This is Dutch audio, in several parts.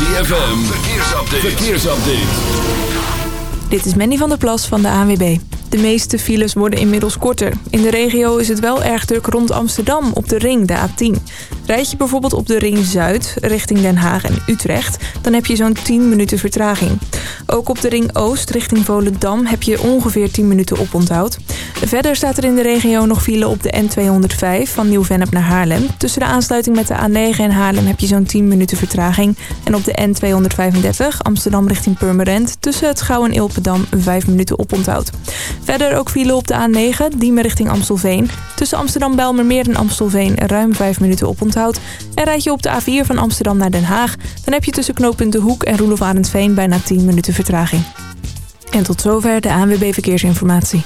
ZFM, verkeersupdate. verkeersupdate. Dit is Mandy van der Plas van de ANWB. De meeste files worden inmiddels korter. In de regio is het wel erg druk rond Amsterdam op de ring, de A10. Rijd je bijvoorbeeld op de ring Zuid richting Den Haag en Utrecht... dan heb je zo'n 10 minuten vertraging. Ook op de ring Oost richting Volendam heb je ongeveer 10 minuten oponthoud. Verder staat er in de regio nog file op de N205 van Nieuw-Vennep naar Haarlem. Tussen de aansluiting met de A9 en Haarlem heb je zo'n 10 minuten vertraging. En op de N235 Amsterdam richting Purmerend... tussen het Gouw en Ilpendam 5 minuten oponthoud. Verder ook file op de A9, Diemen richting Amstelveen. Tussen Amsterdam-Bijlmermeer en Amstelveen ruim 5 minuten oponthoud. En rijd je op de A4 van Amsterdam naar Den Haag... dan heb je tussen knooppunt De Hoek en Roelof Arendsveen bijna 10 minuten vertraging. En tot zover de ANWB Verkeersinformatie.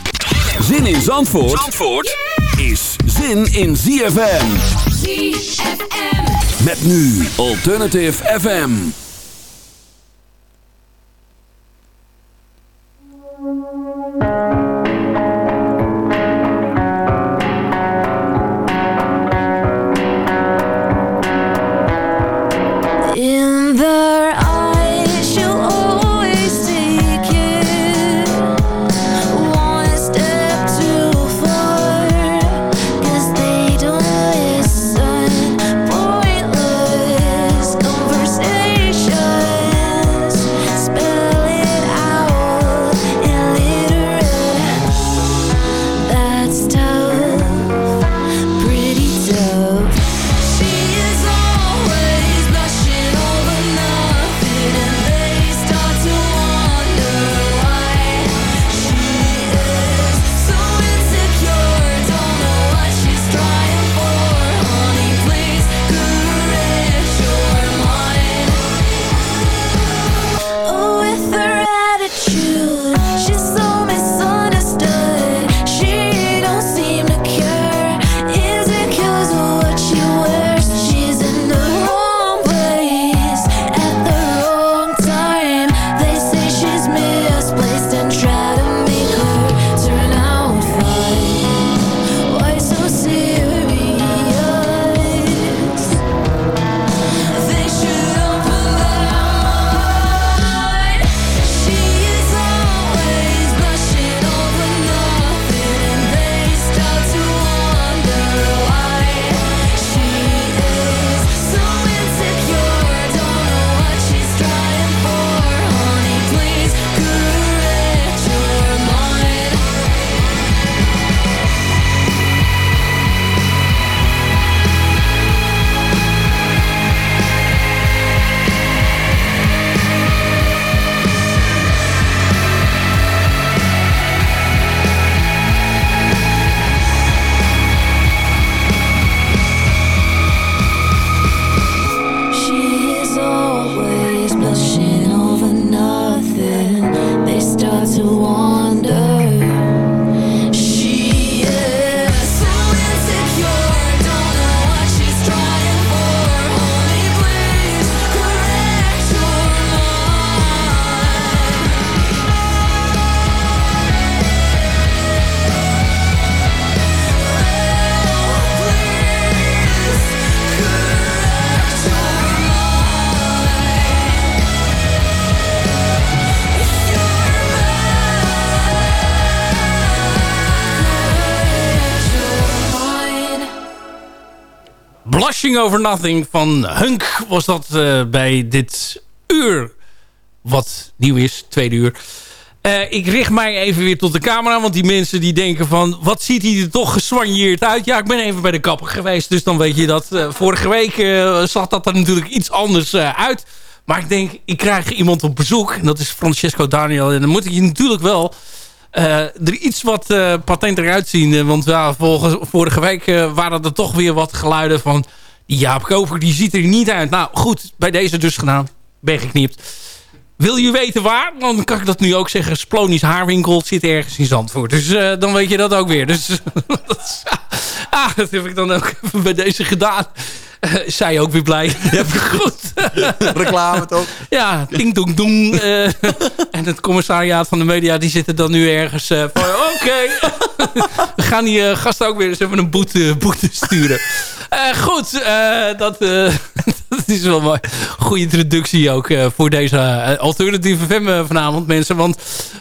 Zin in Zandvoort, Zandvoort is zin in ZFM. ZFM. Met nu Alternative FM. In Blushing Over Nothing van Hunk was dat eh, bij dit uur. Wat nieuw is, tweede uur. Eh, ik richt mij even weer tot de camera. Want die mensen die denken van... Wat ziet hij er toch geswanjeerd uit? Ja, ik ben even bij de kapper geweest. Dus dan weet je dat. eh, vorige week zag dat er natuurlijk iets anders uit. Maar ik denk, ik krijg iemand op bezoek. En dat is Francesco Daniel. En dan moet ik je natuurlijk wel... eh, er iets wat eh patenter uitzien. Eh, Want volgens, vorige week eh, waren er toch weer wat geluiden van... Jaap Koper, die ziet er niet uit. Nou goed, bij deze dus gedaan. Ben geknipt. Wil je weten waar? Dan kan ik dat nu ook zeggen. Splonisch haarwinkel zit ergens in Zandvoort. Dus dan weet je dat ook weer. Dus dat, is- ah, dat heb ik dan ook bij deze gedaan. Zij ook weer blij. Ja, goed. Reclame toch? Ja, ding dong dong. eh, en het commissariaat van de media die zitten dan nu ergens eh, van... Oké, we gaan die eh, gasten ook weer eens even een boete, boete sturen. Eh, goed, eh, dat... eh, dat is wel mooi. Goede introductie ook eh, voor deze alternatieve eh, vanavond, mensen. Want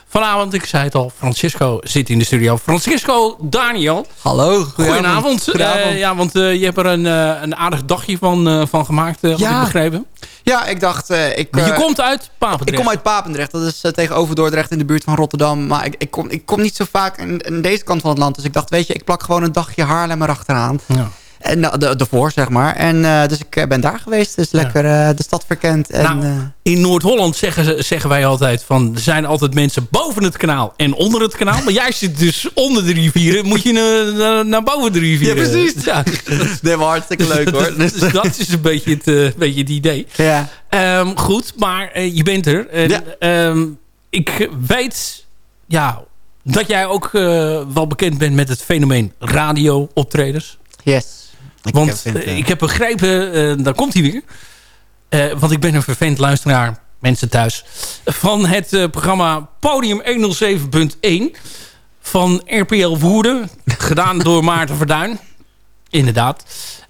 vanavond, ik zei het al, Francisco zit in de studio. Francisco Daniel. Hallo, Goedenavond. Goedenavond. Eh, ja, want eh, je hebt er een, eh, een aardig dagje van, eh, van gemaakt, eh, Ja. ik begrepen. Ja, ik dacht... eh, ik, Want je komt uit Papendrecht. ik kom uit Papendrecht, dat is tegenover Dordrecht in de buurt van Rotterdam. Maar ik, ik, kom, ik kom niet zo vaak in, in deze kant van het land. Dus ik dacht, weet je, ik plak gewoon een dagje Haarlem erachteraan. Ja. En uh, de, ervoor, zeg maar. En eh, dus ik eh, ben daar geweest. Dus lekker eh, de stad verkend. En, Nou, eh, In Noord-Holland zeggen, ze- zeggen wij altijd van... er zijn altijd mensen boven het kanaal en onder het kanaal. Maar jij zit dus onder de rivieren. Moet je naar, naar, boven de rivieren. Ja, precies. Ja, nee, maar hartstikke leuk hoor. Dus dat is een beetje het, eh, beetje het idee. ja. Ehm, goed, maar eh, je bent er. En, Ja. ehm, ik weet ja, dat jij ook eh, wel bekend bent met het fenomeen radio-optreders. Yes. Ik Want vind, eh, eh, ik heb begrepen, eh, daar komt hij weer. Want ik ben een vervent luisteraar, mensen thuis. Van het programma Podium 107.1 van RPL Woerden. gedaan door Maarten Verduin. Inderdaad.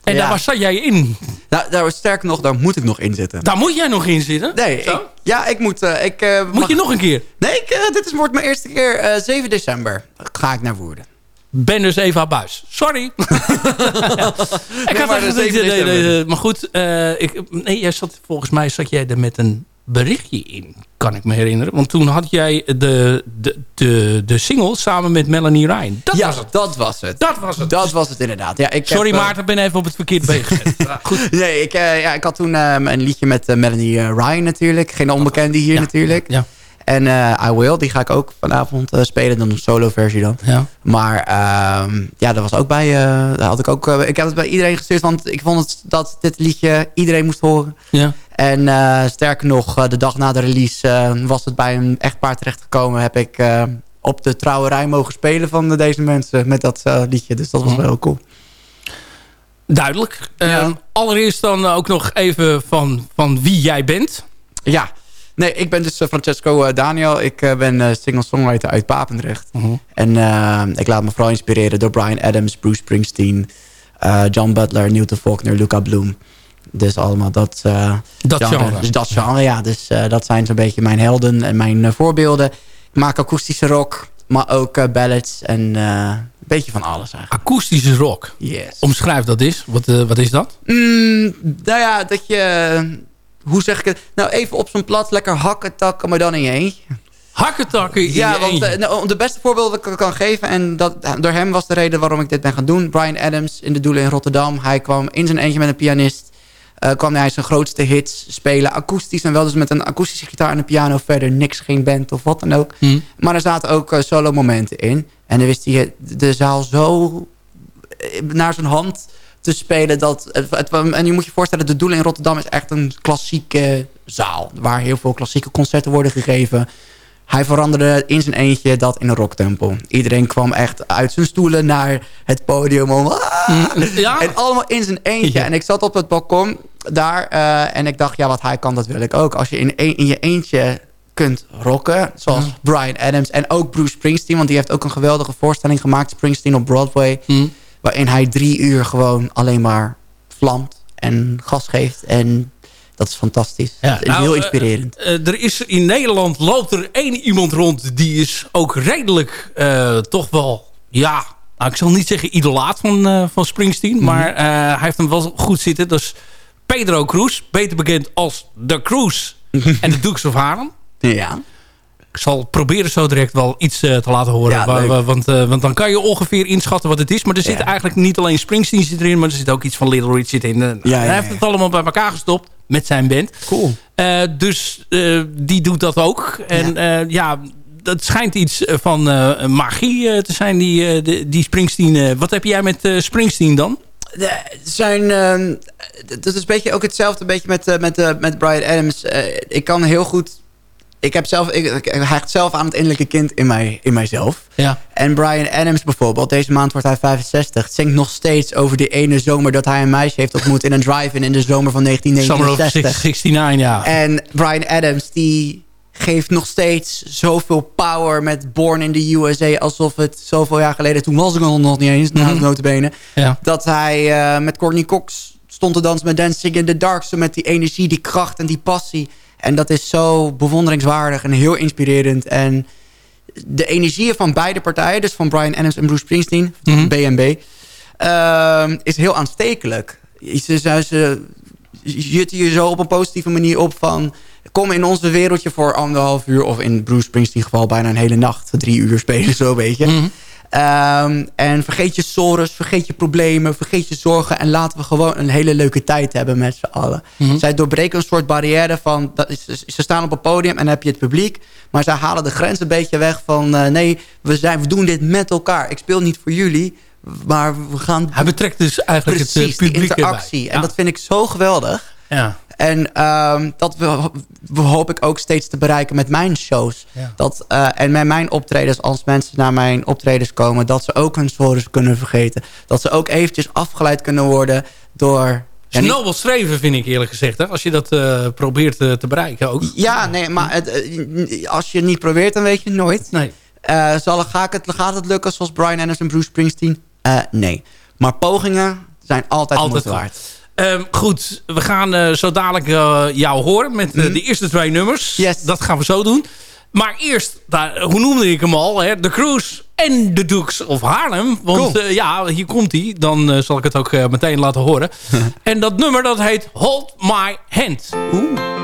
En Ja. daar was- zat jij in. nou, daar, sterker nog, daar moet ik nog in zitten. Daar moet jij nog in zitten. Nee, ik, ja, ik moet... ik, Moet mag- je nog een keer? Nee, ik, dit is, wordt mijn eerste keer. eh 7 december ga ik naar Woerden. Ben dus Eva Buis. Sorry. ik had 7 nee, nee, december. nee, maar goed, eh, ik, nee, jij zat, volgens mij zat jij er met een berichtje in, kan ik me herinneren. Want toen had jij de, de, de, de single samen met Melanie Ryan. Dat ja, was het. dat was het. Dat was het. Dat was het inderdaad. Ja, ik Sorry heb, eh, Maarten, ik ben even op het verkeerde been gezet. Goed. Nee, ik, eh, ja, ik had toen eh, een liedje met Melanie Ryan natuurlijk. Geen onbekende hier Ja, natuurlijk. Ja, En eh, I Will, die ga ik ook vanavond eh, spelen. Dan een solo versie dan. ja. Maar ehm, ja, dat was ook bij... eh, daar had ik ook... ik heb het bij iedereen gestuurd. Want ik vond het, dat dit liedje iedereen moest horen. ja. En sterker nog, de dag na de release was het bij een echtpaar terechtgekomen. Heb ik op de trouwerij mogen spelen van deze mensen met dat liedje. Dus dat was wel heel cool. Duidelijk. Ja. allereerst dan ook nog even van, van wie jij bent. Ja, nee, ik ben dus eh, Francesco eh, Daniel. Ik eh, ben singer-songwriter uit Papendrecht. En eh, ik laat me vooral inspireren door Brian Adams, Bruce Springsteen... John Butler, Newton Faulkner, Luca Bloom. Dus allemaal dat, Dat genre. Dus dat genre, ja. Dus dat zijn zo'n beetje mijn helden en mijn voorbeelden. Ik maak akoestische rock, maar ook ballads en een beetje van alles eigenlijk. Akoestische rock. Yes. Omschrijf dat eens. Wat, wat is dat? Mm, nou ja, dat je... Hoe zeg ik het? Nou, even op zo'n plat, lekker hakken, takken, maar dan in je eentje. Hakketakken in Ja, want eh, nou, de beste voorbeeld dat ik kan geven... en dat, door hem was de reden waarom ik dit ben gaan doen. Brian Adams in de Doelen in Rotterdam. Hij kwam in zijn eentje met een pianist. eh, kwam hij zijn grootste hits spelen. Akoestisch en wel dus met een akoestische gitaar en een piano. Verder niks, geen band of wat dan ook. Hm. Maar er zaten ook eh, solo momenten in. En dan wist hij de zaal zo eh, naar zijn hand te spelen. Dat, het, en je moet je voorstellen, de Doelen in Rotterdam is echt een klassieke zaal. Waar heel veel klassieke concerten worden gegeven. Hij veranderde in zijn eentje dat in een rocktempel. Iedereen kwam echt uit zijn stoelen naar het podium. Om, "Ah!" Ja? En allemaal in zijn eentje. Ja. En ik zat op het balkon daar. eh, en ik dacht, ja, wat hij kan, dat wil ik ook. Als je in, een- in je eentje kunt rocken. Zoals Brian Adams en ook Bruce Springsteen. Want die heeft ook een geweldige voorstelling gemaakt. Springsteen op Broadway. Hm. Waarin hij drie uur gewoon alleen maar vlamt en gas geeft. En dat is fantastisch. Ja, Het is nou, heel eh, inspirerend. eh, er is in Nederland loopt er één iemand rond die is ook redelijk eh, toch wel ja nou, ik zal niet zeggen idolaat van, van Springsteen Mhm. maar hij heeft hem wel goed zitten dat is Pedro Cruz beter bekend als The Cruz en de Dukes of Haarlem ja. Ik zal proberen zo direct wel iets eh, te laten horen. Ja, want, eh, want dan kan je ongeveer inschatten wat het is. Maar er zit Ja. eigenlijk niet alleen Springsteen zit erin... maar er zit ook iets van Little Richard in. Eh, ja, hij ja. heeft het allemaal bij elkaar gestopt met zijn band. Cool. Eh, dus eh, die doet dat ook. En ja, ja dat schijnt iets van eh, magie eh, te zijn, die, eh, die, die Springsteen. eh. wat heb jij met eh, Springsteen dan? De- zijn, ehm, dat is een beetje ook hetzelfde een beetje met, met, met Brian Adams. Ik kan heel goed... Ik heb zelf, ik, ik hecht zelf aan het innerlijke kind in, mij, in mijzelf. Ja. En Brian Adams bijvoorbeeld, deze maand wordt hij 65... zingt nog steeds over die ene zomer dat hij een meisje heeft ontmoet... in een drive-in in de zomer van Summer of 1969. 69, ja. En Brian Adams, die geeft nog steeds zoveel power met Born in the USA... alsof het zoveel jaar geleden, toen was ik nog niet eens, mm Mhm. notabene... ja. dat hij eh, met Courtney Cox stond te dansen met Dancing in the Dark. Zo met die energie, die kracht en die passie. En dat is zo bewonderingswaardig en heel inspirerend. En de energieën van beide partijen, dus van Brian Adams en Bruce Springsteen, Mhm. BNB, ehm, is heel aanstekelijk. Ze, ze, ze jutten je zo op een positieve manier op van... kom in onze wereldje voor anderhalf uur... of in Bruce Springsteen geval bijna een hele nacht. Drie uur spelen, zo weet je. Mhm. Ehm, en vergeet je sores, vergeet je problemen, vergeet je zorgen... en laten we gewoon een hele leuke tijd hebben met z'n allen. Mhm. Zij doorbreken een soort barrière van... Dat is, ze staan op een podium en dan heb je het publiek... maar zij halen de grens een beetje weg van... eh, nee, we, zijn, we doen dit met elkaar. Ik speel niet voor jullie, maar we gaan... Hij betrekt dus eigenlijk het Precies, eh, die publiek erbij. interactie. En Ja. dat vind ik zo geweldig. ja. En ehm, dat we, we hoop ik ook steeds te bereiken met mijn shows. Ja. Dat, eh, en met mijn optredens, als mensen naar mijn optredens komen... dat ze ook hun stories kunnen vergeten. Dat ze ook eventjes afgeleid kunnen worden door... Ja, is nobel streven, vind ik eerlijk gezegd. Hè? Als je dat eh, probeert eh, te bereiken ook. ja, nee, maar het, als je het niet probeert, dan weet je het nooit. Nee. Zal, ga ik het, gaat het lukken zoals Brian Adams en Bruce Springsteen? Nee. Maar pogingen zijn altijd, Altijd waard. Ehm, goed, we gaan eh, zo dadelijk eh, jou horen met eh, de eerste twee nummers. Yes. Dat gaan we zo doen. Maar eerst, daar, hoe noemde ik hem al? Hè? De Cruise en de Dukes of Haarlem. Want Cool. ja, hier komt hij. Dan zal ik het ook meteen laten horen. en dat nummer dat heet Hold My Hand. Darling,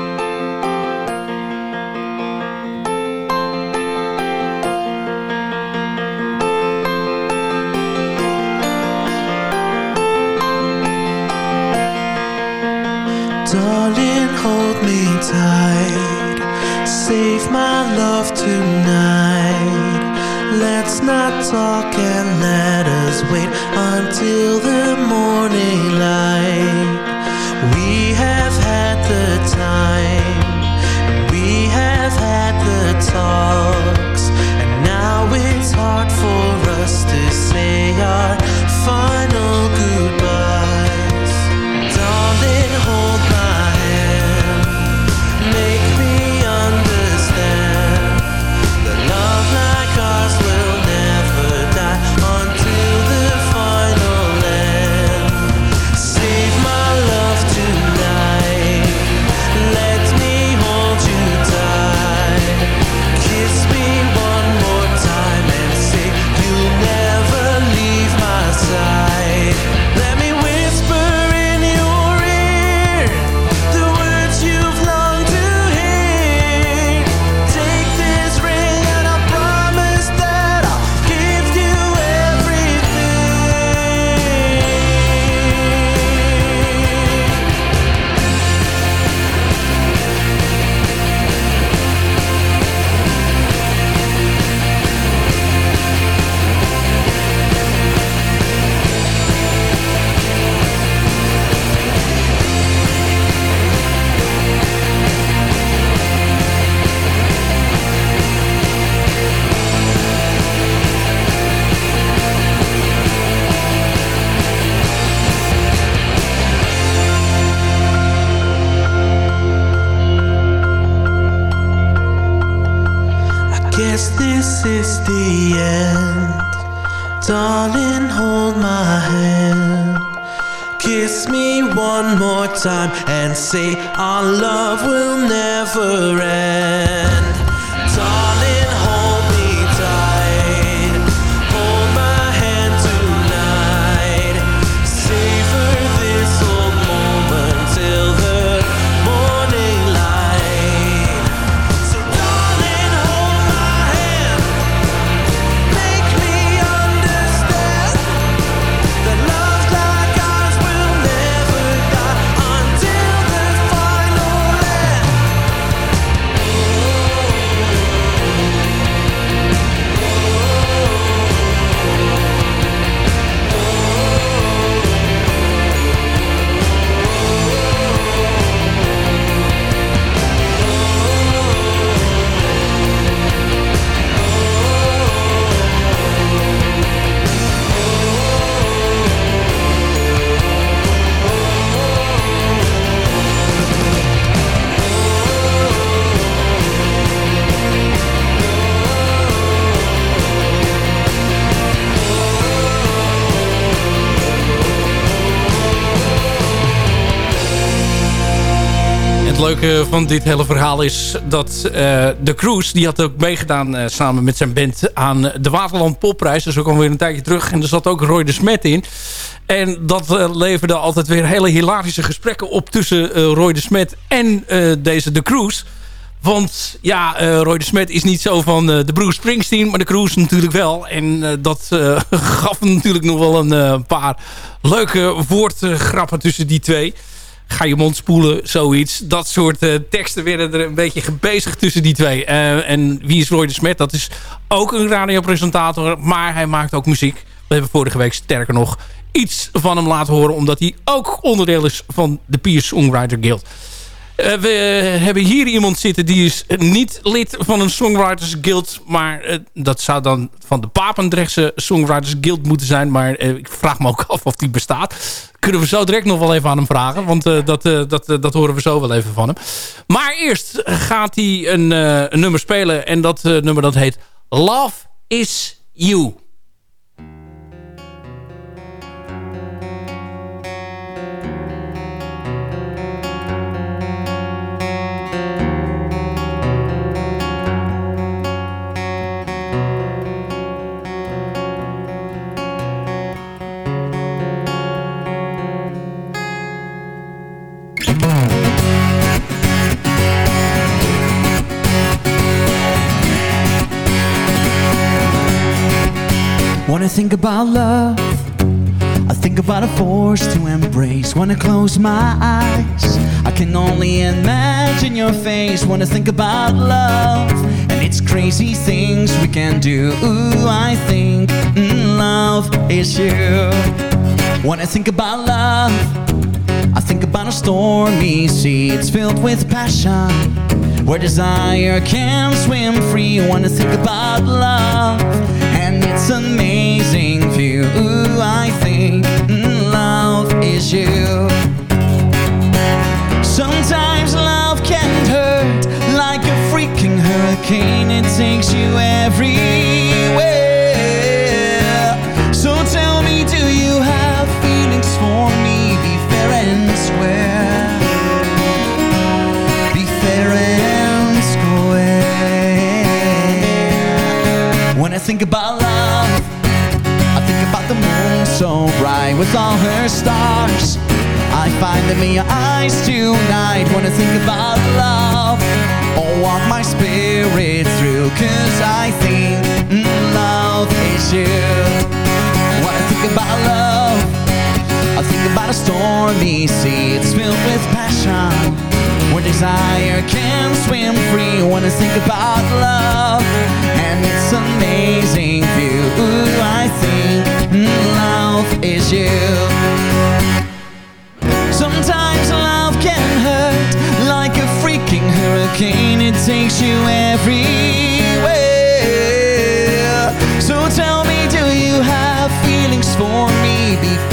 tight. Save my love tonight. Let's not talk and let us wait until the morning light. We have had the time, we have had the talks, and now it's hard for us to say our van dit hele verhaal is dat uh, de Cruise... die had ook meegedaan uh, samen met zijn band aan de Waterland Popprijs. Dus ook alweer een tijdje terug. En er zat ook Roy de Smet in. En dat uh, leverde altijd weer hele hilarische gesprekken op... tussen Roy de Smet en deze de Cruise... Want ja, Roy de Smet is niet zo van de Bruce Springsteen, maar de Cruise natuurlijk wel. En dat gaf natuurlijk nog wel een paar leuke woordgrappen tussen die twee. Ga je mond spoelen, zoiets. Dat soort teksten werden er een beetje gebezigd tussen die twee. en wie is Roy de Smet? Dat is ook een radiopresentator, maar hij maakt ook muziek. We hebben vorige week sterker nog iets van hem laten horen... omdat hij ook onderdeel is van de Peer Songwriter Guild. Uh, we hebben hier iemand zitten die is niet lid van een Songwriters Guild. Maar uh, dat zou dan van de Papendrechtse Songwriters Guild moeten zijn. Maar uh, ik vraag me ook af of die bestaat. Kunnen we zo direct nog wel even aan hem vragen. Want dat, dat, dat horen we zo wel even van hem. Maar eerst gaat hij een, een nummer spelen. En dat nummer dat heet Love is You. Think about love, I think about a force to embrace. When I close my eyes, I can only imagine your face. I think about love and its crazy things we can do, Ooh, I think mm, love is you. I think about love, I think about a stormy sea. It's filled with passion, where desire can swim free. I think about love its amazing view, Ooh, I think love is you. Sometimes love can hurt like a freaking hurricane. It takes you everywhere. So tell me, do you have feelings for me? Be fair and square. Be fair and square. When I think about love, with all her stars. I find them in your eyes tonight when I think about love. Oh, walk my spirit through, cause I think love is you. When I think about love, I think about a stormy sea. It's filled with passion, where desire can swim free. When I think about love and its amazing view, I think love is you. Sometimes love can hurt like a freaking hurricane. It takes you everywhere. So tell me, do you have feelings for me?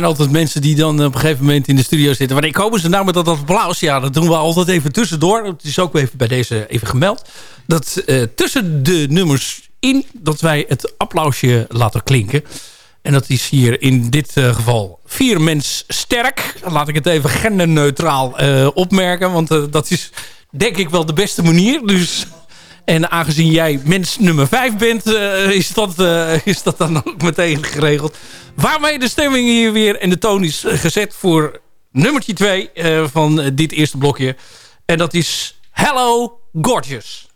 Zijn altijd mensen die dan op een gegeven moment in de studio zitten. Wanneer komen ze nou met dat applaus? Ja, dat doen we altijd even tussendoor. Het is ook even bij deze even gemeld. Dat eh, tussen de nummers in dat wij het applausje laten klinken. En dat is hier in dit eh, geval vier mens sterk. Laat ik het even genderneutraal eh, opmerken. Want dat is denk ik wel de beste manier. Dus, en aangezien jij mens nummer vijf bent, eh, is, dat, eh, is dat dan ook meteen geregeld. Waarmee de stemming hier weer en de toon is gezet voor nummertje twee eh, van dit eerste blokje. En dat is Hello Gorgeous.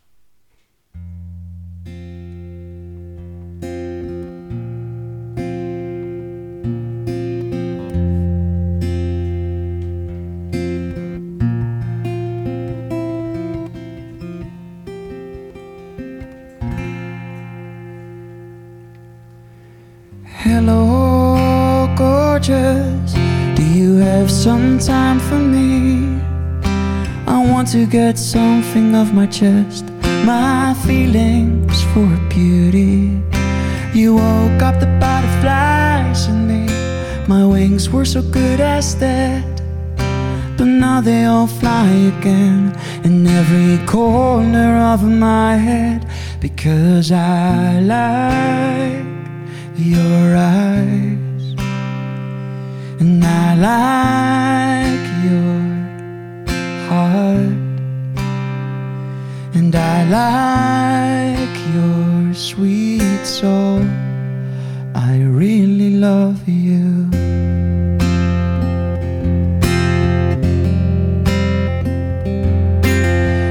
Some time for me? I want to get something off my chest. My feelings for beauty. You woke up the butterflies in me. My wings were so good as dead. But now they all fly again in every corner of my head because I like your eyes and I like your heart and I like your sweet soul. I really love you.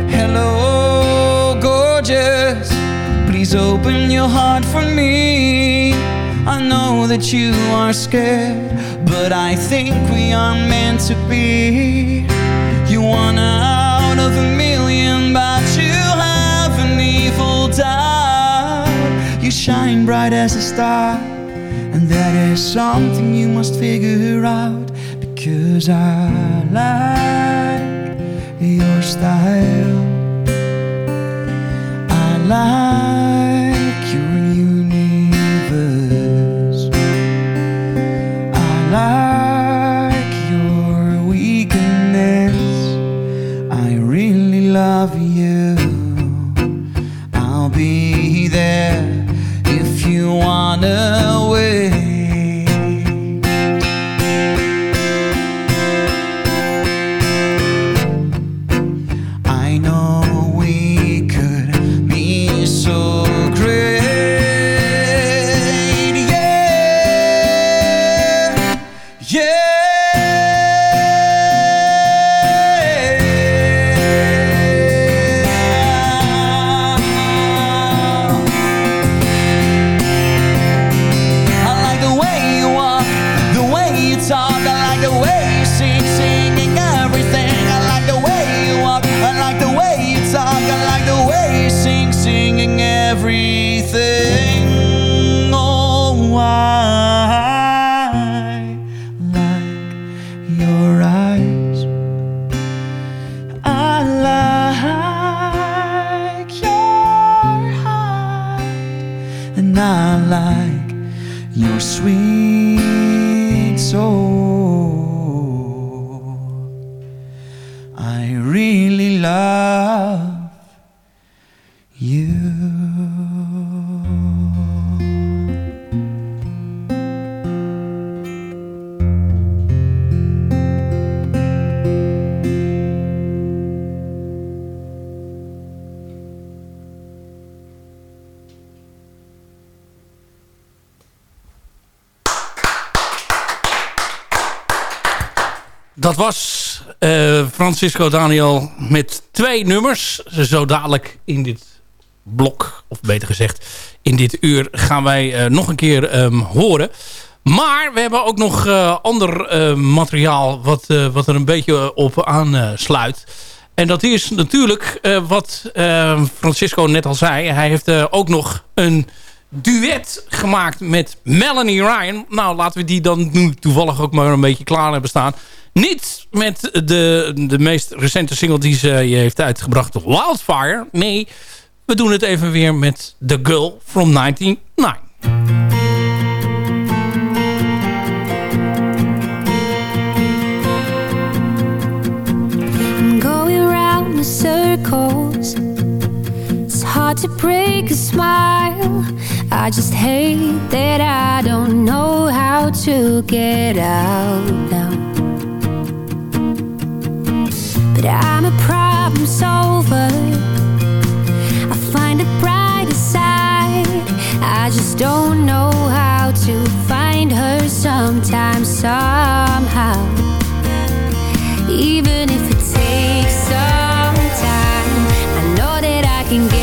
Hello, gorgeous. Please open your heart for me. I know that you are scared, but I think we are meant to be. You one out of a million, but you have an evil doubt. You shine bright as a star, and that is something you must figure out. Because I like your style. I like Francisco Daniel met twee nummers. Zo dadelijk in dit blok, of beter gezegd in dit uur, gaan wij eh, nog een keer ehm, horen. Maar we hebben ook nog eh, ander eh, materiaal wat, wat er een beetje op aansluit. En dat is natuurlijk wat eh, Francisco net al zei. Hij heeft ook nog een duet gemaakt met Melanie Ryan. Nou, laten we die dan nu toevallig ook maar een beetje klaar hebben staan. Niet met de, de meest recente single die ze heeft uitgebracht, Wildfire. Nee, we doen het even weer met The Girl from 1999. I'm going round in circles. It's hard to break a smile. I just hate that I don't know how to get out now. I'm a problem solver. I find a brighter side. I just don't know how to find her sometimes, somehow. Even if it takes some time, I know that I can get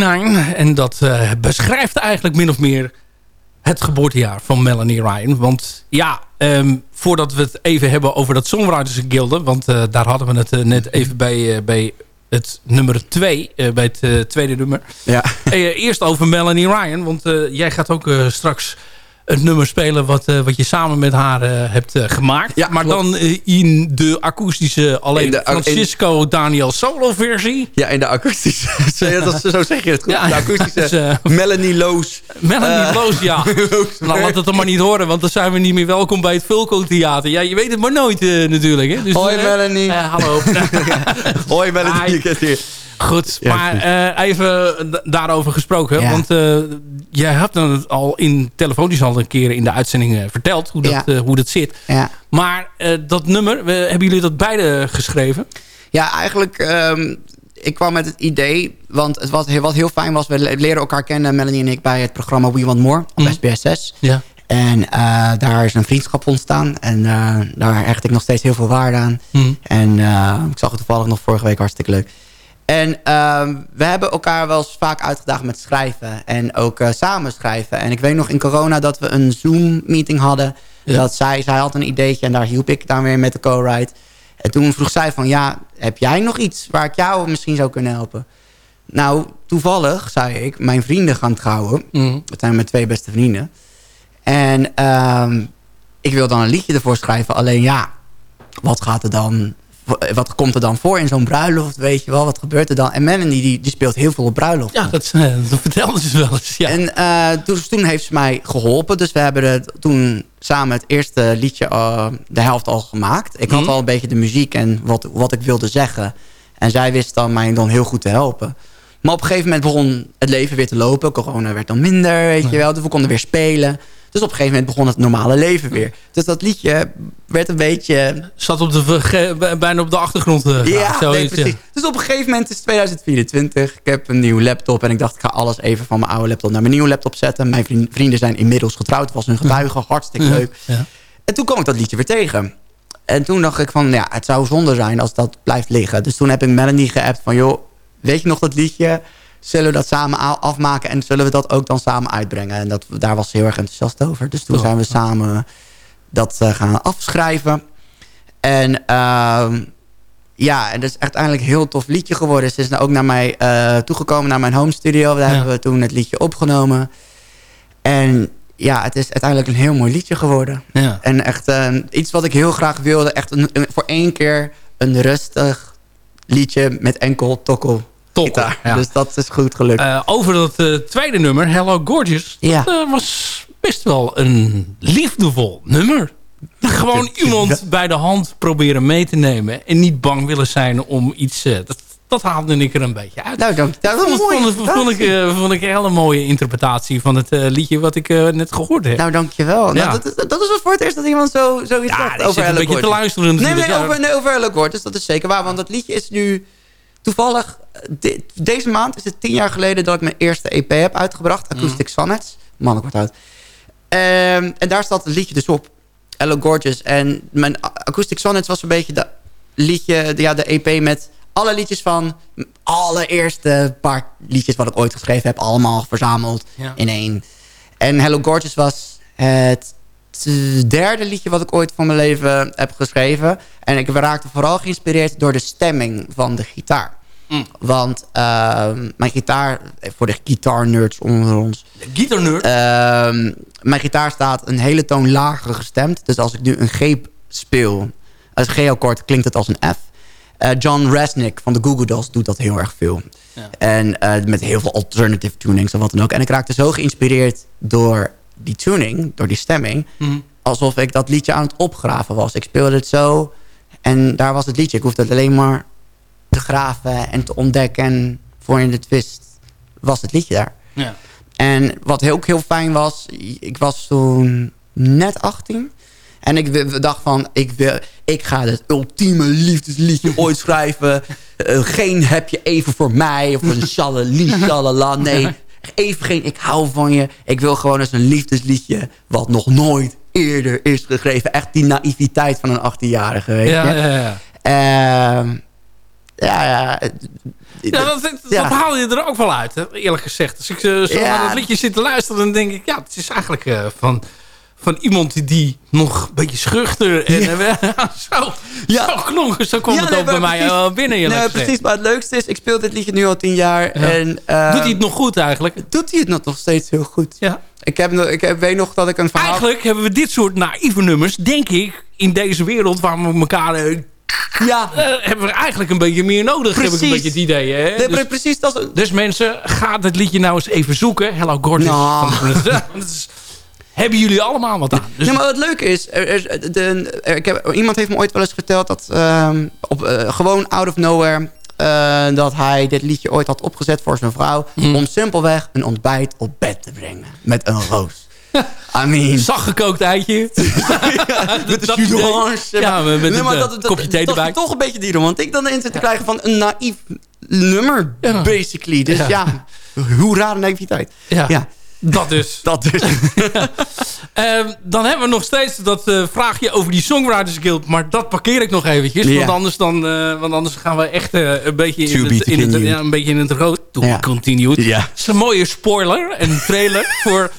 En dat eh, beschrijft eigenlijk min of meer het geboortejaar van Melanie Ryan. Want ja, ehm, voordat we het even hebben over dat Songwriters Guilde... want eh, daar hadden we het eh, net even bij, bij het nummer 2, bij het tweede nummer. Ja. eerst over Melanie Ryan, want jij gaat ook straks het nummer spelen wat, eh, wat je samen met haar eh, hebt eh, gemaakt. Ja, maar klopt. dan in de akoestische, alleen in- Francisco Daniel solo versie. Ja, in de akoestische. Zo- dat, zo zeg je het goed. Ja, de akoestische dus, Melanie Loos. Melanie Loos, ja. nou, laat het dan maar niet horen, want dan zijn we niet meer welkom bij het Vulco Theater. Ja, je weet het maar nooit natuurlijk. Hè? Dus, Hoi Melanie. hallo. Hoi Melanie, je kent hier. Goed, Ja, maar eh, even daarover gesproken. Ja. Want eh, jij hebt het al in telefonisch al een keer in de uitzending eh, verteld hoe dat, Ja. eh, hoe dat zit. Ja. Maar eh, dat nummer, we- hebben jullie dat beide geschreven? Ja, eigenlijk, ehm, ik kwam met het idee, want het was, wat heel fijn was, we le- leren elkaar kennen, Melanie en ik, bij het programma We Want More op Mhm. SBSS. Ja. En eh, daar is een vriendschap ontstaan en eh, daar hecht ik nog steeds heel veel waarde aan. Mhm. En eh, ik zag het toevallig nog vorige week hartstikke leuk. En ehm, we hebben elkaar wel eens vaak uitgedaagd met schrijven. En ook eh, samen schrijven. En ik weet nog in corona dat we een Zoom-meeting hadden. Ja. Dat zij, zij had een ideetje en daar hielp ik dan weer met de co-write. En toen vroeg zij van, ja, heb jij nog iets waar ik jou misschien zou kunnen helpen? Nou, toevallig, zei ik, mijn vrienden gaan trouwen. Mhm. Dat zijn mijn twee beste vrienden. En ehm, ik wil dan een liedje ervoor schrijven. Alleen ja, wat gaat er dan wat komt er dan voor in zo'n bruiloft, weet je wel? Wat gebeurt er dan? En Melanie, die, die speelt heel veel op bruiloft. Ja, dat, eh, dat vertelde ze wel eens. Ja. En eh, toen, toen heeft ze mij geholpen. Dus we hebben het toen samen het eerste liedje, eh, de helft al gemaakt. Ik had Mhm. al een beetje de muziek en wat, wat ik wilde zeggen. En zij wist dan mij dan heel goed te helpen. Maar op een gegeven moment begon het leven weer te lopen. Corona werd dan minder, weet je wel. Dus we konden weer spelen. Dus op een gegeven moment begon het normale leven weer. Dus dat liedje werd een beetje... Zat op de, bijna op de achtergrond. eh, Ja, zoiets, nee, precies. Dus op een gegeven moment is het 2024. Ik heb een nieuwe laptop en ik dacht ik ga alles even van mijn oude laptop naar mijn nieuwe laptop zetten. Mijn vrien- vrienden zijn inmiddels getrouwd. Het was hun getuige, hartstikke leuk. ja. En toen kwam ik dat liedje weer tegen. En toen dacht ik van, ja, het zou zonde zijn als dat blijft liggen. Dus toen heb ik Melanie geappt van, joh, weet je nog dat liedje? Zullen we dat samen afmaken en zullen we dat ook dan samen uitbrengen? En dat, daar was ze heel erg enthousiast over. Dus toen Oh. zijn we samen dat eh, gaan afschrijven. En ehm, ja, en dat is uiteindelijk een heel tof liedje geworden. Ze is nou ook naar mij eh, toegekomen, naar mijn home studio. Daar Ja. hebben we toen het liedje opgenomen. En ja, het is uiteindelijk een heel mooi liedje geworden. Ja. En echt eh, iets wat ik heel graag wilde. Echt een, een- voor één keer een rustig liedje met enkel Tokkel, gitaar. ja. Dus dat is goed gelukt. Eh, over dat eh, tweede nummer, Hello Gorgeous. Ja. Dat eh, was best wel een liefdevol nummer. Gewoon iemand bij de hand proberen mee te nemen. En niet bang willen zijn om iets... dat, dat haalde ik er een beetje uit. nou, dank. Dat vond, mooi. vond, vond, ik, vond ik een hele mooie interpretatie van het liedje wat ik net gehoord heb. Nou, dankjewel. Ja. Nou, dat, is, dat is voor het eerst dat iemand zo, zoiets ja, zegt over zit een Hello beetje te luisteren Nee, nee, ja. over, nee, over Hello Gorgeous. Dus dat is zeker waar. Want dat liedje is nu toevallig... de- deze maand is het tien jaar geleden dat ik mijn eerste EP heb uitgebracht. Acoustic Sonnets. Man, ik word oud. Ehm, en daar staat het liedje dus op. Hello Gorgeous. En mijn Acoustic Sonnets was een beetje de liedje, de, ja, de EP met alle liedjes van allereerste paar liedjes wat ik ooit geschreven heb. Allemaal verzameld Ja. in één. En Hello Gorgeous was het derde liedje wat ik ooit van mijn leven heb geschreven. En ik raakte vooral geïnspireerd door de stemming van de gitaar. Mm. Want ehm, mijn gitaar, voor de gitaar-nerds onder ons... Ehm, mijn gitaar staat een hele toon lager gestemd. Dus als ik nu een G speel, als een G-akkoord, klinkt het als een F. Eh, John Resnick van de Google Dolls doet dat heel erg veel. Ja. En eh, met heel veel alternative tunings en wat dan ook. En ik raakte zo geïnspireerd door die tuning, door die stemming... Mhm. alsof ik dat liedje aan het opgraven was. Ik speelde het zo en daar was het liedje. Ik hoefde het alleen maar te graven en te ontdekken. En voor in de twist was het liedje daar. Ja. En wat heel, ook heel fijn was, ik was toen net 18. En ik dacht van, ik, wil, ik ga het ultieme liefdesliedje ooit schrijven. Eh, geen heb je even voor mij. Of een shalali, shalala. Nee, even geen ik hou van je. Ik wil gewoon eens een liefdesliedje wat nog nooit eerder is geschreven. Echt die naïviteit van een 18-jarige, weet Ja, je. ja, ja. Ehm, ja, ja. Ja, dat, dat, Ja. dat haal je er ook wel uit, hè, eerlijk gezegd. Als ik eh, zo Ja. naar dat liedje zit te luisteren, dan denk ik... ja, het is eigenlijk eh, van, van iemand die, nog een beetje schuchter... en eh, zo, Ja. zo kwam Ja, het nee, ook bij mij precies. eh, binnen, eerlijk Nee, gezegd. precies. Maar het leukste is, ik speel dit liedje nu al tien jaar. Ja. En, eh, Doet hij het nog goed eigenlijk? doet hij het nog steeds heel goed. Ja. Ik, heb, ik heb, weet nog dat ik een verhaal... Eigenlijk hebben we dit soort naïeve nummers, denk ik... in deze wereld waar we elkaar... eh, Ja, hebben we eigenlijk een beetje meer nodig, heb ik een Precies. beetje het idee. Hè? Dus- precies. Dat is, Dus mensen, ga het liedje nou eens even zoeken. Hello Gorgeous. Nou. Dat is- hebben jullie allemaal wat aan. Dus Nee, maar wat leuk is, er, er- de, er- ik heb, iemand heeft me ooit wel eens verteld dat ehm, op, eh, gewoon out of nowhere, eh, dat hij dit liedje ooit had opgezet voor zijn vrouw, Hmm. om simpelweg een ontbijt op bed te brengen met een roos. I mean, zacht gekookt eitje. met de jus Ja, maar. met- Nee, maar eh, dat- dat- kopje thee dat erbij. je toch een beetje die romantiek dan in zit te krijgen van een naïef nummer, Ja. basically. Dus Ja. ja, hoe rare naïviteit. Ja, Ja, dat dus. dat dus. Ehm, dan hebben we nog steeds dat eh, vraagje over die Songwriters Guild. Maar dat parkeer ik nog eventjes. Want, anders dan, eh, want anders gaan we echt eh, een, beetje in het, in het, ja, een beetje in het rood. To Ja. be continued. Ja. Dat is een mooie spoiler. Een trailer voor...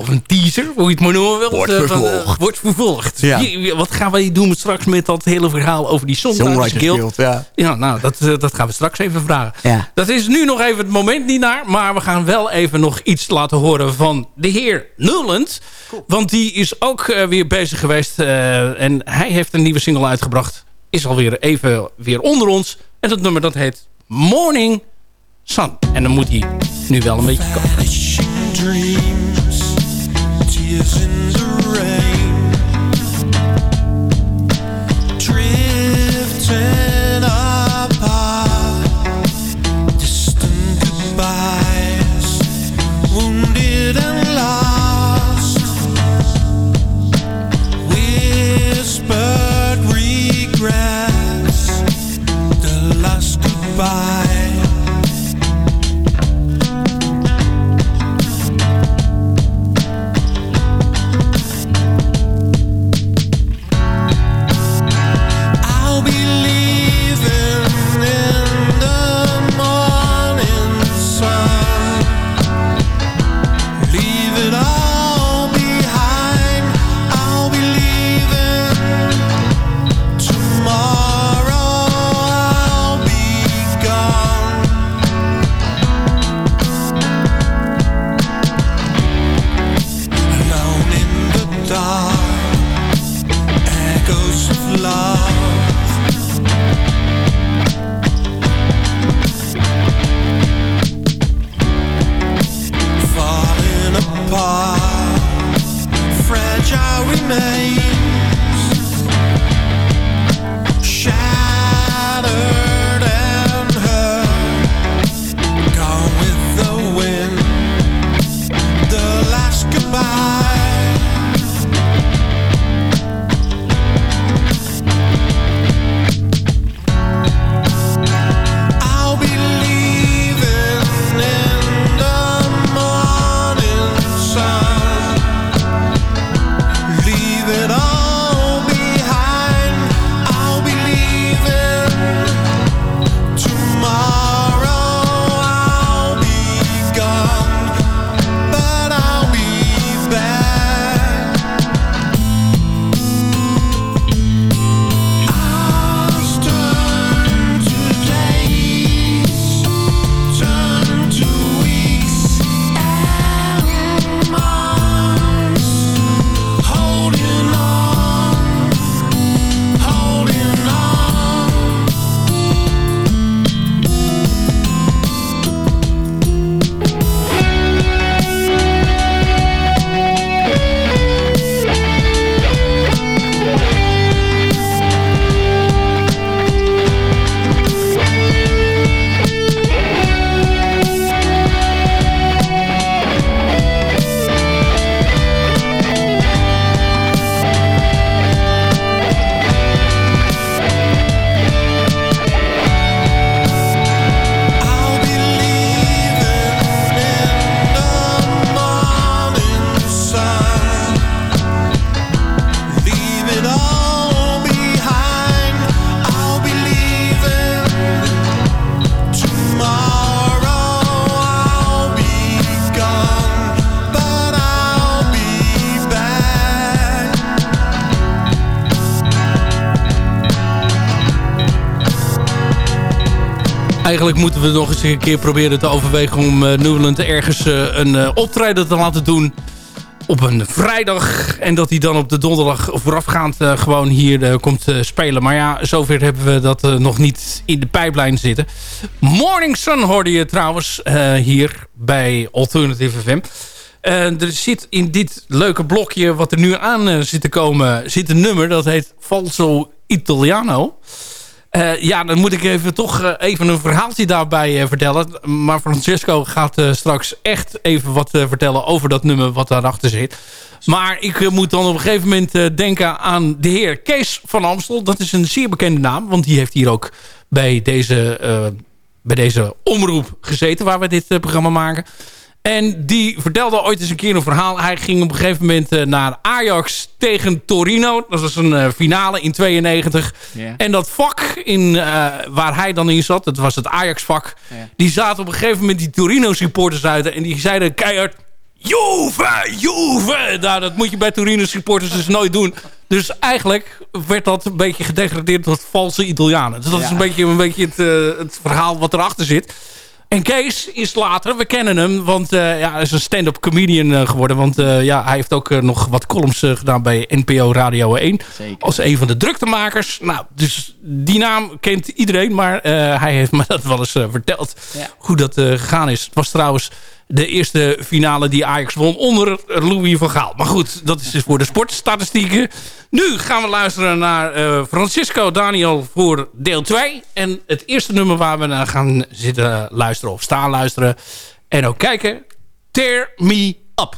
Of een teaser, hoe je het maar noemen wil. Wordt Eh, van, eh, vervolgd. wordt vervolgd. Ja. Wat gaan wij doen straks met dat hele verhaal over die Songwriters, Guild? Guild, ja. Ja, nou, dat, eh, dat gaan we straks even vragen. Ja. Dat is nu nog even het moment niet naar. Maar we gaan wel even nog iets laten horen van de heer Nuland. Want die is ook weer bezig geweest. eh, en hij heeft een nieuwe single uitgebracht. is alweer even weer onder ons. En dat nummer dat heet Morning Sun. En dan moet hij nu wel een beetje komen. Is in Eigenlijk moeten we nog eens een keer proberen te overwegen om uh, Newland ergens eh, een eh, optreden te laten doen op een vrijdag. En dat hij dan op de donderdag voorafgaand eh, gewoon hier eh, komt eh, spelen. Maar ja, zover hebben we dat eh, nog niet in de pijplijn zitten. Morning Sun hoorde je trouwens eh, hier bij Alternative FM. Eh, er zit in dit leuke blokje wat er nu aan eh, zit te komen... zit een nummer dat heet Falso Italiano. Eh, ja, dan moet ik even toch eh, even een verhaaltje daarbij eh, vertellen. Maar Francesco gaat straks echt even wat vertellen over dat nummer wat daarachter zit. Maar ik moet dan op een gegeven moment denken aan de heer Kees van Amstel. Dat is een zeer bekende naam, want die heeft hier ook bij deze, bij deze omroep gezeten waar we dit programma maken. En die vertelde ooit eens een keer een verhaal. Hij ging op een gegeven moment eh, naar Ajax tegen Torino. Dat was een eh, finale in 92. Ja. En dat vak in, eh, waar hij dan in zat, dat was het Ajax-vak. Ja. Die zaten op een gegeven moment die Torino-supporters uit. En die zeiden keihard... Juve, Juve! Nou, dat moet je bij Torino-supporters dus nooit doen. Dus eigenlijk werd dat een beetje gedegradeerd tot valse Italianen. Dus dat is een beetje, een beetje het, het verhaal wat erachter zit. En Kees is later, we kennen hem, want eh, ja, hij is een stand-up comedian eh, geworden. Want eh, ja, hij heeft ook nog wat columns gedaan bij NPO Radio 1. Zeker. Als een van de druktemakers. Nou, dus die naam kent iedereen, maar hij heeft me dat wel eens verteld. Ja. Hoe dat gegaan is. Het was trouwens de eerste finale die Ajax won onder Louis van Gaal. Maar goed, dat is dus voor de sportstatistieken. Nu gaan we luisteren naar eh, Francisco Daniel voor deel 2. En het eerste nummer waar we naar gaan zitten luisteren of staan luisteren. En ook kijken. Tear Me Up.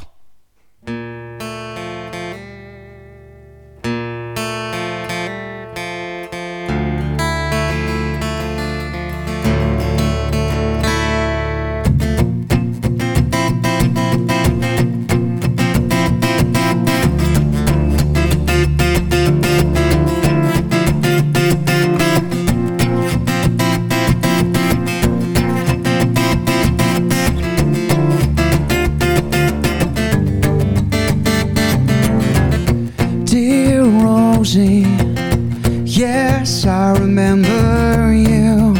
Yes, I remember you.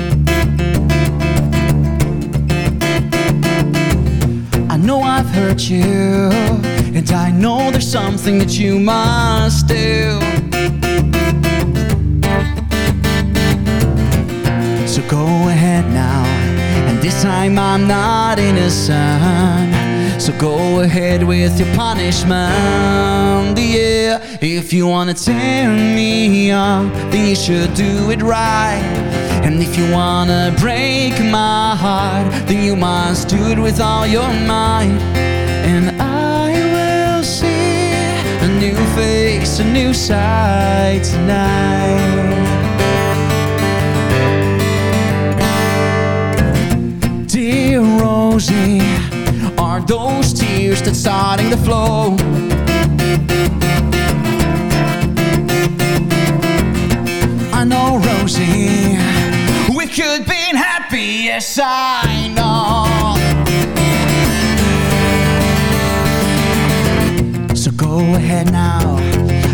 I know I've hurt you, and I know there's something that you must do. So go ahead now, and this time I'm not innocent. So go ahead with your punishment, yeah. If you wanna tear me up, then you should do it right. And if you wanna break my heart, then you must do it with all your might. And I will see a new face, a new sight tonight. Dear Rosie, are those tears that's starting to flow? I know, Rosie, we could be happy, yes, I know. So go ahead now,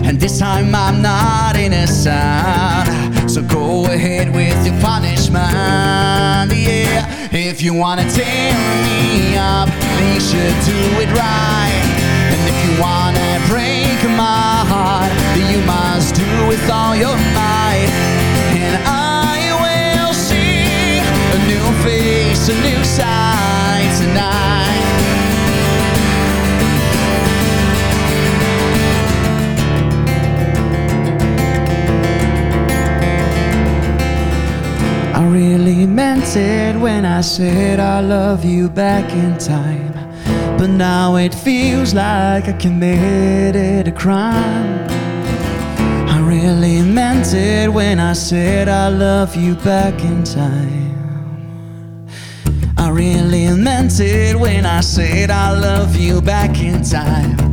and this time I'm not innocent. So go ahead with your punishment, yeah. If you wanna tear me up, then you should do it right. And if you wanna break my heart, then you must do it with all your might. And I will see a new face, a new side really meant it when I said I love you back in time. But now it feels like I committed a crime. I really meant it when I said I love you back in time. I really meant it when I said I love you back in time.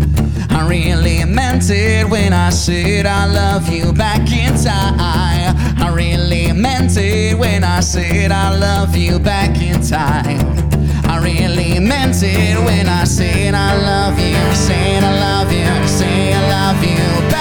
I really meant it when I said I love you back in time. I really meant it when I said I love you back in time. I really meant it when I said I love you, said I love you, say I love you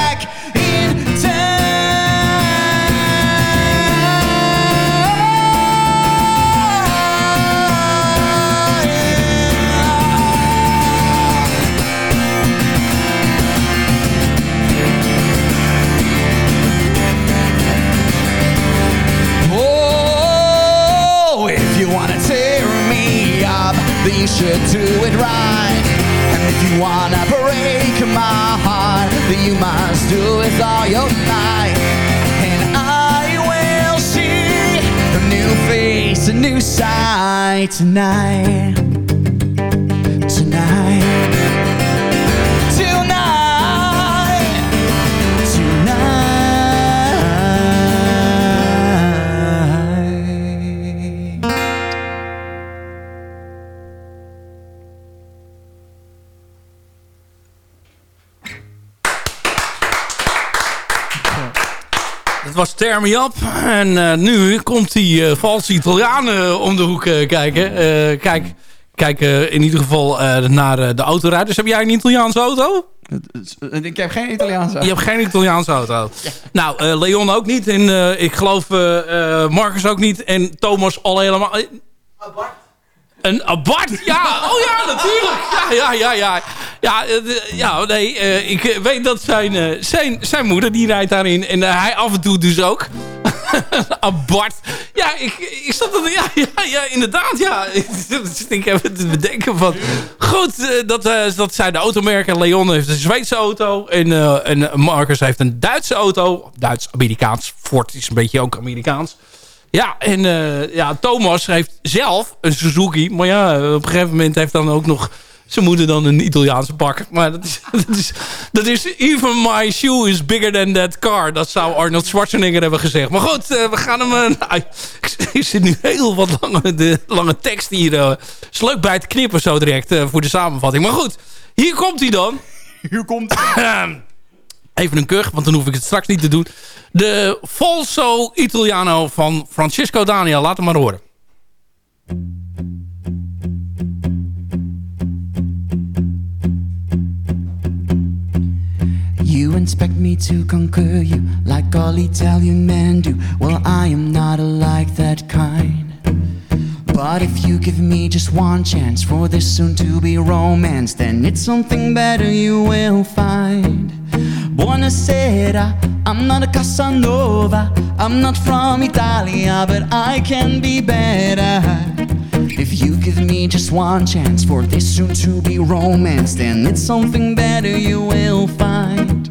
tonight. Tear Me Up. En eh, nu komt die eh valse Italiaan eh, om de hoek kijken. Eh, kijk, kijk in ieder geval eh, naar de autorijders. Heb jij een Italiaanse auto? Ik heb geen Italiaanse. Je hebt geen Italiaanse auto. Nou, eh, Leon ook niet. En eh, ik geloof Marcus ook niet. En Thomas al helemaal... Een abart? Ja, oh ja, natuurlijk. Ja, ja, ja, ja. Ja, eh, ja nee, eh, ik eh, weet dat zijn, zijn, zijn moeder, die rijdt daarin. En hij af en toe dus ook. Abart. Ja, ik, ik zat er... Ja, ja, ja, inderdaad, ja. Zit ik even te bedenken van... Goed, dat, dat zijn de automerken. Leon heeft een Zweedse auto. En, en Marcus heeft een Duitse auto. Duits-Amerikaans. Ford is een beetje ook Amerikaans. Ja, en eh, ja, Thomas heeft zelf een Suzuki. Maar ja, op een gegeven moment heeft dan ook nog zijn moeder dan een Italiaanse bak. Maar dat is, dat is, dat is even my shoe is bigger than that car. Dat zou Arnold Schwarzenegger hebben gezegd. Maar goed, eh, we gaan hem... nou, ik zit nu heel wat lange, de, lange tekst hier. eh, is leuk bij te knippen zo direct voor de samenvatting. Maar goed, hier komt hij dan. Hier komt Even een kuch, want dan hoef ik het straks niet te doen. De Falso Italiano van Francisco Daniel. Laat hem maar horen. You expect me to conquer you like all Italian men do. Well, I am not like that kind. But if you give me just one chance for this soon to be romance, then it's something better you will find. Buonasera, I'm not a Casanova. I'm not from Italia, but I can be better. If you give me just one chance for this soon to be romance, then it's something better you will find.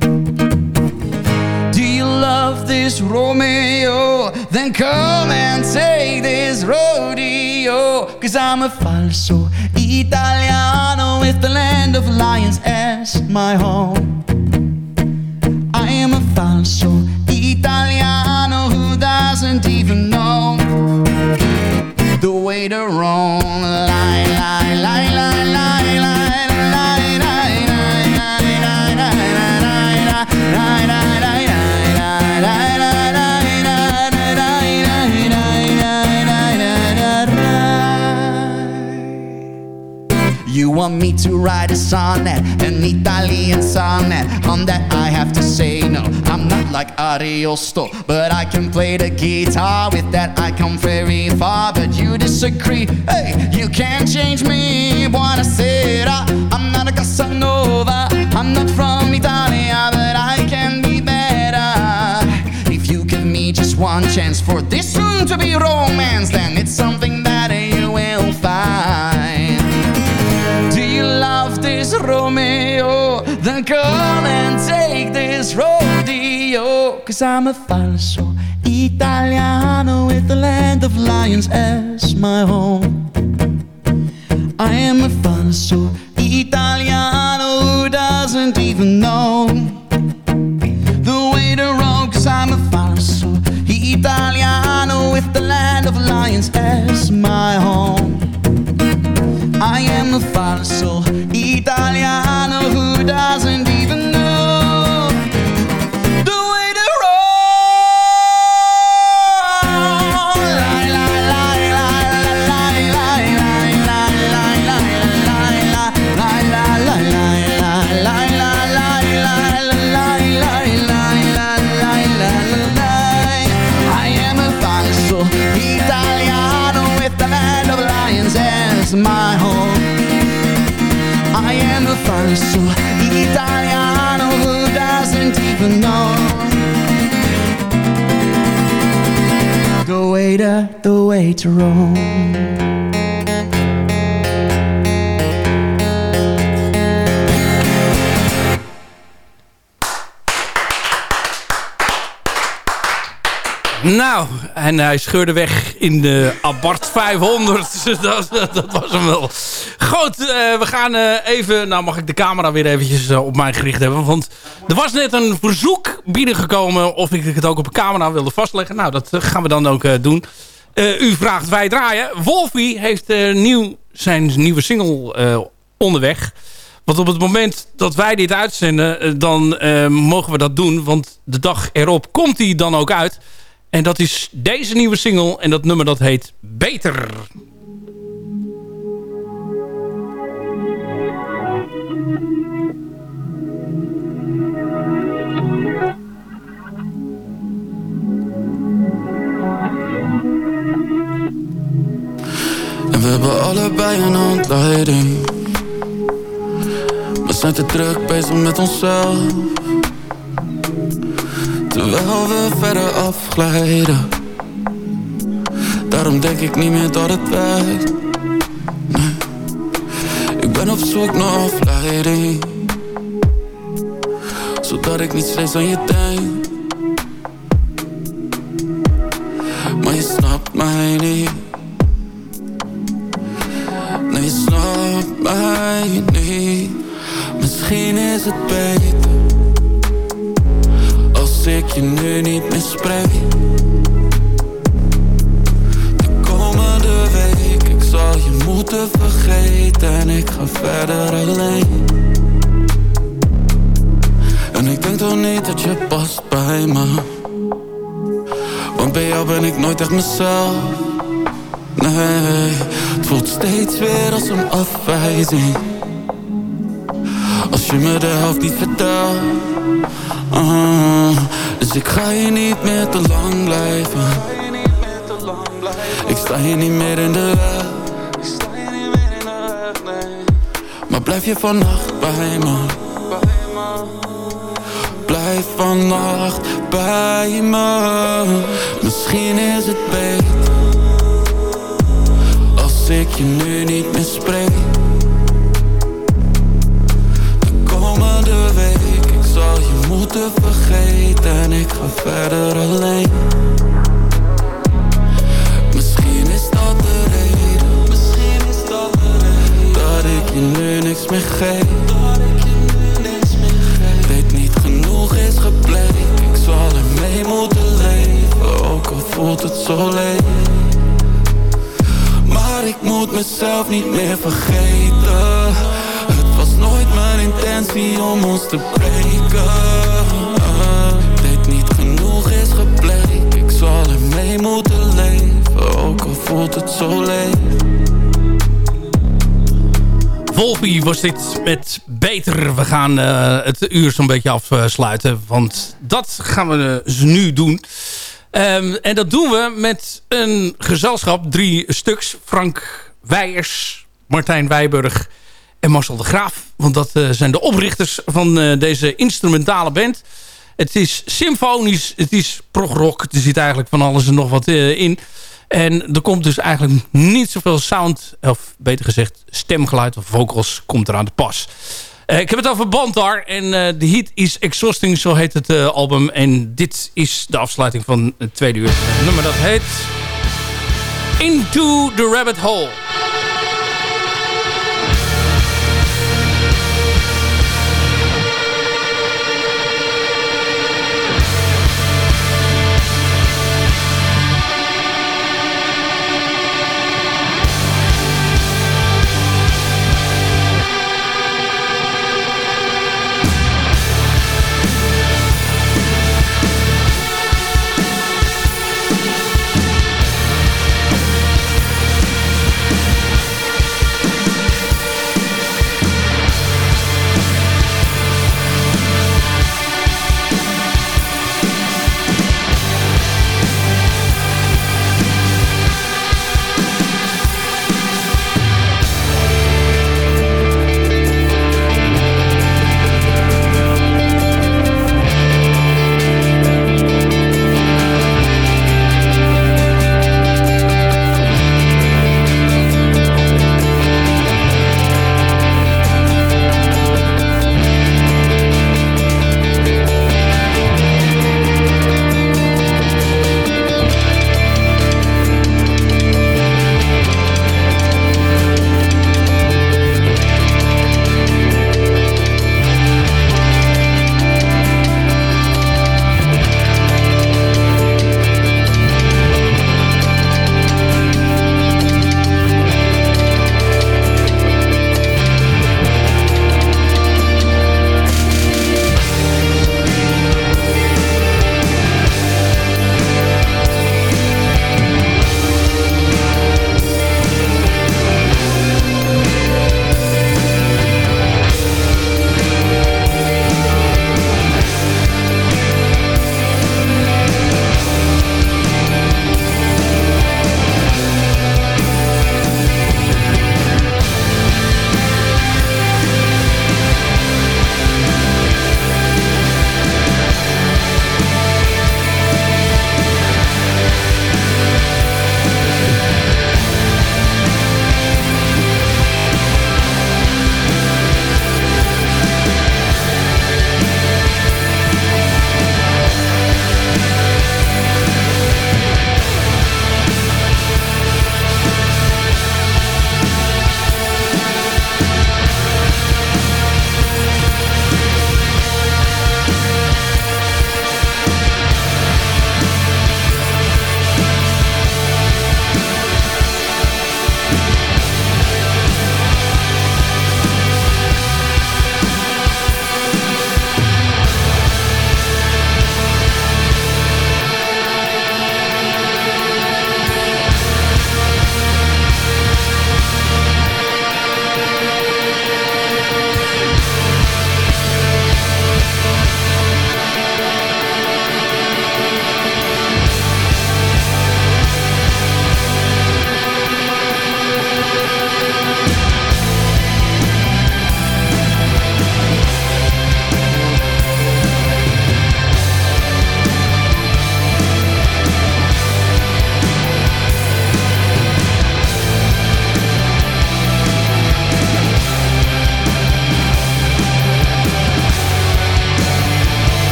Do you love this Romeo? Then come and take this rodeo. Cause I'm a falso Italiano with the land of lions as my home so Italiano who doesn't even know the way to roam. Lie, lie, lie, lie, lie, lie. You want me to write a sonnet, an Italian sonnet, on that I have to say like Ariosto, but I can play the guitar. With that I come very far, but you disagree. Hey, you can't change me. Buonasera, I'm not a Casanova. I'm not from Italia, but I can be better. If you give me just one chance for this soon to be romance, Cause I'm a falso Italiano with the land of lions as my home. I am a falso Italiano who doesn't even know the way to Rome. Cause I'm a falso Italiano with the land of lions as my home. I am a falso Italiano who doesn't greater the way to Rome. Nou, en hij scheurde weg in de Abart 500. dat, dat was hem wel. Goed, eh, we gaan eh, even... Nou mag ik de camera weer eventjes eh, op mij gericht hebben. Want er was net een verzoek binnengekomen... of ik het ook op de camera wilde vastleggen. Nou, dat gaan we dan ook doen. U vraagt, wij draaien. Wolfie heeft nieuw, zijn nieuwe single onderweg. Want op het moment dat wij dit uitzenden... dan mogen we dat doen. Want de dag erop komt hij dan ook uit... En dat is deze nieuwe single. En dat nummer dat heet Beter. we hebben allebei een handleiding. We zijn te druk bezig met onszelf. Terwijl we verder afglijden. Daarom denk ik niet meer dat het werkt. Ik ben op zoek naar afleiding. Zodat ik niet steeds aan je denk. Maar je snapt mij niet. Nee, je snapt mij niet. Misschien is het beter. Als ik je nu niet meer spreek. De komende week, ik zal je moeten vergeten. En ik ga verder alleen. En ik denk toch niet dat je past bij me. Want bij jou ben ik nooit echt mezelf. Nee, het voelt steeds weer als een afwijzing. Als je me de helft niet vertelt. Ah, dus ik ga hier niet meer te lang blijven. Ik sta hier niet meer in de weg. Maar blijf je vannacht bij me. Blijf vannacht bij me. Misschien is het beter. Als ik je nu niet meer spreek. Moeten vergeten. En ik ga verder alleen. Misschien is dat de reden. Misschien is dat de reden. Dat ik je nu niks meer geef. Dat ik je nu niks meer geef. Weet niet genoeg is gebleken. Ik zal ermee moeten leven. Ook al voelt het zo leeg. Maar ik moet mezelf niet meer vergeten. Was nooit mijn intentie om ons te breken. Weet niet genoeg is gebleken. Ik zal ermee moeten leven. Ook al voelt het zo leeg. Volpie was dit met Beter. We gaan eh, het uur zo'n beetje afsluiten. Want dat gaan we dus nu doen. Ehm, en dat doen we met een gezelschap. Drie stuks. Frank Weijers, Martijn Wijburg en Marcel de Graaf. Want dat eh, zijn de oprichters van eh, deze instrumentale band. Het is symfonisch, het is progrock. Er zit eigenlijk van alles en nog wat eh, in. En er komt dus eigenlijk niet zoveel sound, of beter gezegd stemgeluid of vocals, komt eraan te pas. Eh, ik heb het over Bantar en de hit is Exhausting, zo heet het album. En dit is de afsluiting van het tweede uur. Het nummer dat heet Into the Rabbit Hole.